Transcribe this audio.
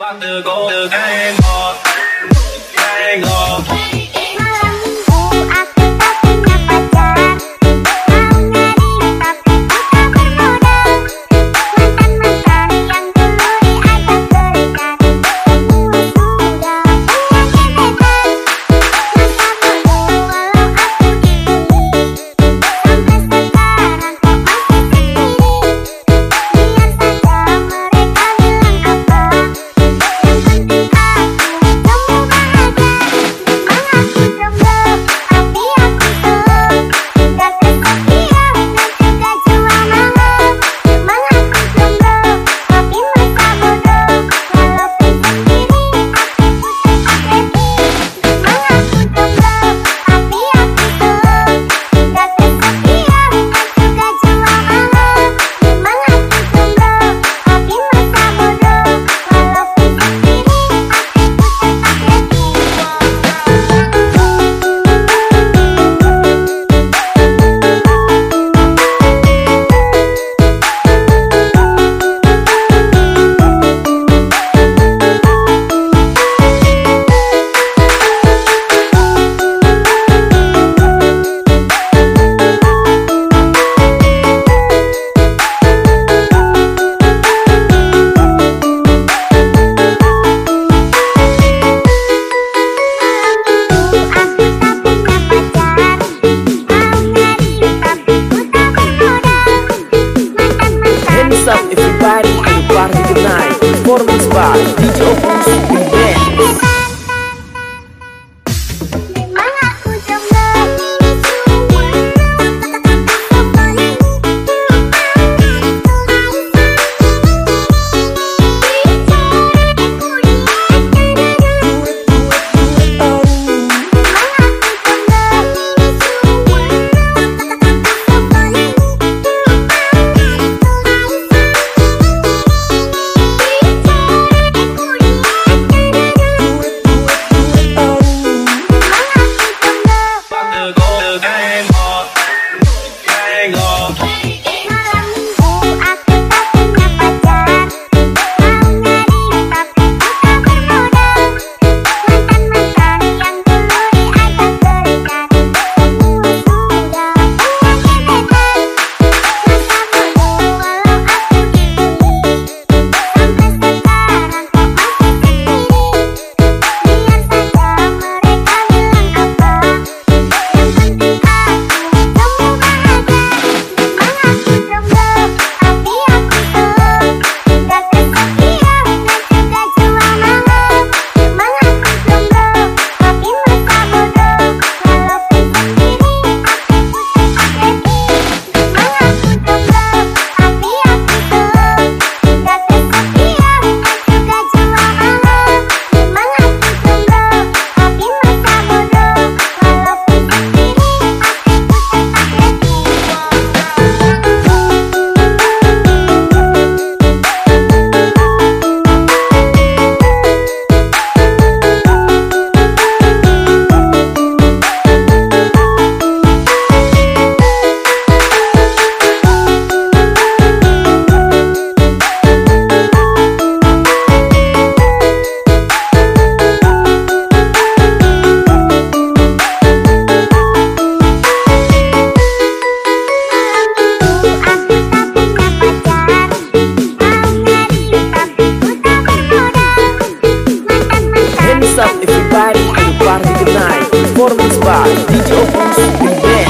About to go to gang hard. Thank you. up everybody, party tonight. Performance by DJ Opus Remix